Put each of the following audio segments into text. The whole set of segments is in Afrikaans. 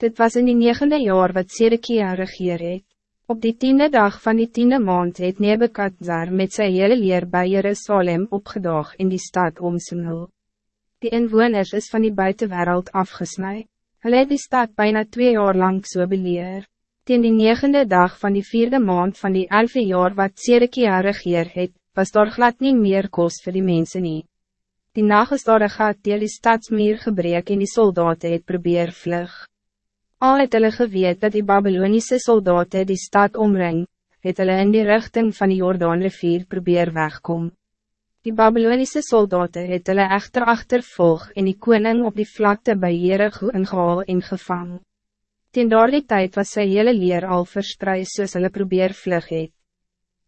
Dit was in die negende jaar wat Sedekia regeer het. Op die tiende dag van die tiende maand het Nebekadzar met sy hele leer bij Jerusalem opgedaag in die stad Omsumul. Die inwoners is van die buitenwereld afgesnijd. Hulle het die stad bijna twee jaar lang so beleer. Ten die negende dag van die vierde maand van die elfde jaar wat Sedekia regeer het, was daar glad niet meer kost voor die mensen niet. Die nacht is daar een gat die die stadsmeer gebreek en die soldaten het probeer vlug. Al het hulle geweet dat die Babylonische soldaten die stad omring, het hulle in die richting van die Jordaanrivier probeer wegkom. Die Babylonische soldaten het hulle echter achtervolg en die koning op die vlakte by Jericho ingehaal en gevang. Ten daardie tijd was sy hele leer al verspreid soos hulle probeer vlug het.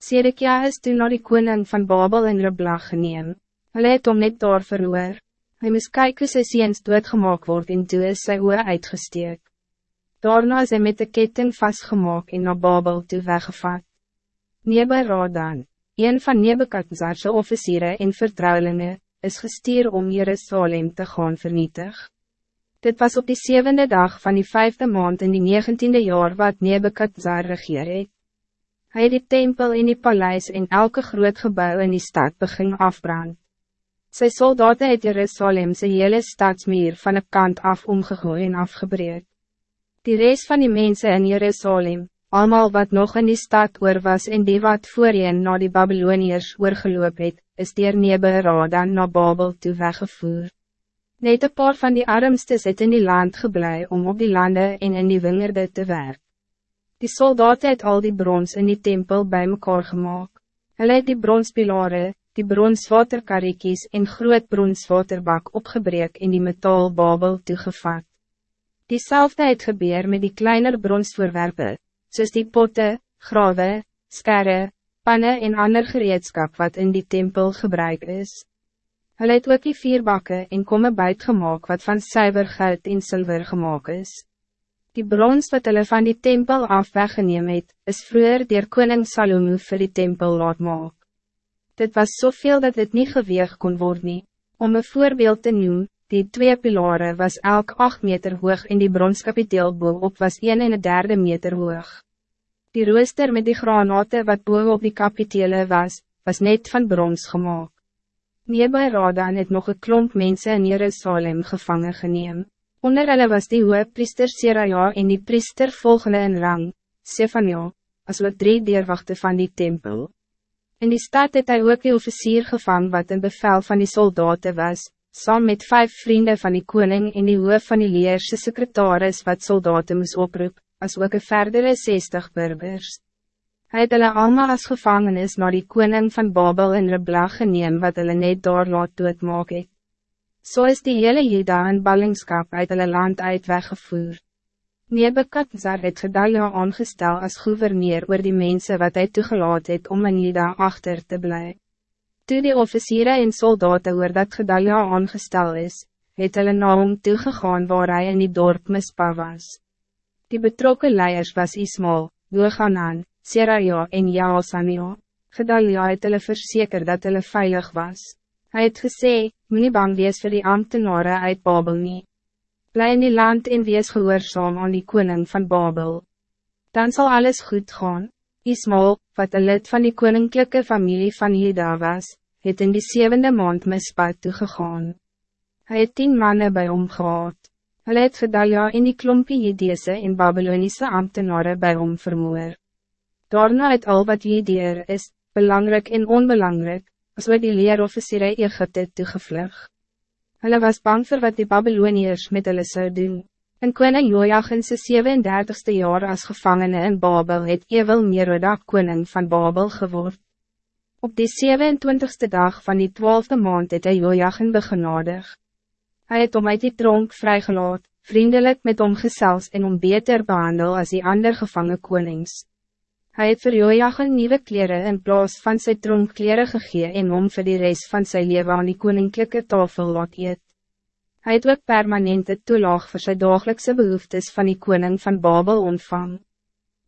Sedekia is toen naar die koning van Babel in Ribla geneem. Hulle het om net daar verhoor. Hy moes kyk hoe sy seens doodgemaak word en toe is sy oor uitgesteek. Daarna is hy met de ketting vastgemaak en naar Babel toe weggevat. Neberadan, een van Nebekadzarse officieren en vertrouwelingen, is gestuur om Jerusalem te gaan vernietig. Dit was op die zevende dag van die vijfde maand in die negentiende jaar wat Nebekadzar regeer het. Hy het die tempel in die paleis en elke groot gebouw in die stad begin afbrand. Sy soldaten het Jerusalem sy hele stadsmeer van een kant af omgegooi en afgebreek. Die rest van die mensen in Jerusalem, allemaal wat nog in die stad oor was en die wat voorheen na die Babyloniërs oorgeloop het, is dier Neberadan na Babel toe weggevoer. Net een paar van die armste zit in die land geblei om op die landen en in die wingerde te werk. Die soldaten het al die brons in die tempel bij mekaar gemaakt. Hulle het die bronspilare, die bronswaterkarrekies en groot bronswaterbak opgebreek in die metaal Babel toegevat. Diezelfde het gebeur met die kleiner bronsvoorwerpen, soos die potten, grawe, skerre, pannen en ander gereedskap wat in die tempel gebruik is. Hulle het ook die vier bakke en komme buit gemaakt wat van suiver goud en zilver gemaakt is. Die brons wat hulle van die tempel af weggeneem het, is vroeger dier koning Salomo vir die tempel laat maak. Dit was zoveel dat het niet geweeg kon worden. Om een voorbeeld te noemen, Die twee pilaren was elk 8 meter hoog en die bronskapiteel boop was 1 en een derde meter hoog. Die rooster met die granaten wat boven op die kapitele was, was net van brons gemaakt. Neerby Radan het nog een klomp mensen in Jerusalem gevangen geneem. Onder hulle was die hoge priester Seraja en die priester volgende in rang, Sefania, as wat drie deurwachte van die tempel. In die stad het hy ook die officier gevangen wat een bevel van die soldaten was, saam met vijf vrienden van die koning en die hoof van die leerse secretaris wat soldaten moes oproep, as ook een verdere 60 burgers. Hij het hulle allemaal as gevangenis naar die koning van Babel in Ribla geneem wat hulle net daar laat doodmaak het. So is die hele Jeda in ballingskap uit hulle land uit weggevoer. Nebekadzar het Gedalia aangestel als gouverneur oor die mensen wat hij toegelaat het om in Jeda achter te blijven. Toe die officieren en soldaten oor dat Gedalia aangestel is, het hulle na hom toegegaan waar hij in die dorp mispa was. Die betrokken leiers was Ismael, Johanan, Seraja en Jaasania. Gedalia het hulle verseker dat hulle veilig was. Hij het gesê, moet nie bang wees vir die ambtenaren uit Babel nie. Bly in die land en wees gehoorzaam aan die koning van Babel. Dan zal alles goed gaan. Ismael, wat een lid van die koninklijke familie van Juda was, het in die zevende maand mispaad toegegaan. Hij het tien mannen bij hom gehad. Hy het Gedalia in die klompie Jedese en Babylonische ambtenaren bij hom vermoor. Daarna het al wat Jedier is, belangrijk en onbelangrijk, as wat die leerofficiere Egypte toegevlug. Hulle was bang voor wat die Babyloniërs met hulle zou doen. En koning Joachim se 37ste jaar als gevangene in Babel het Ewel Merodak koning van Babel geword. Op die 27ste dag van die 12e maand het hy Joachim begenadig. Hij het om uit die tronk vrygelaat, vriendelijk met hom gesels en om beter behandel als die ander gevangen konings. Hij het vir Joachim nieuwe kleren in plaas van sy tronkkleren gegee en om vir die rest van zijn leven aan die koninklijke tafel laat eet. Hij het ook permanente toelaag voor zijn dagelijkse behoeftes van die koning van Babel ontvang.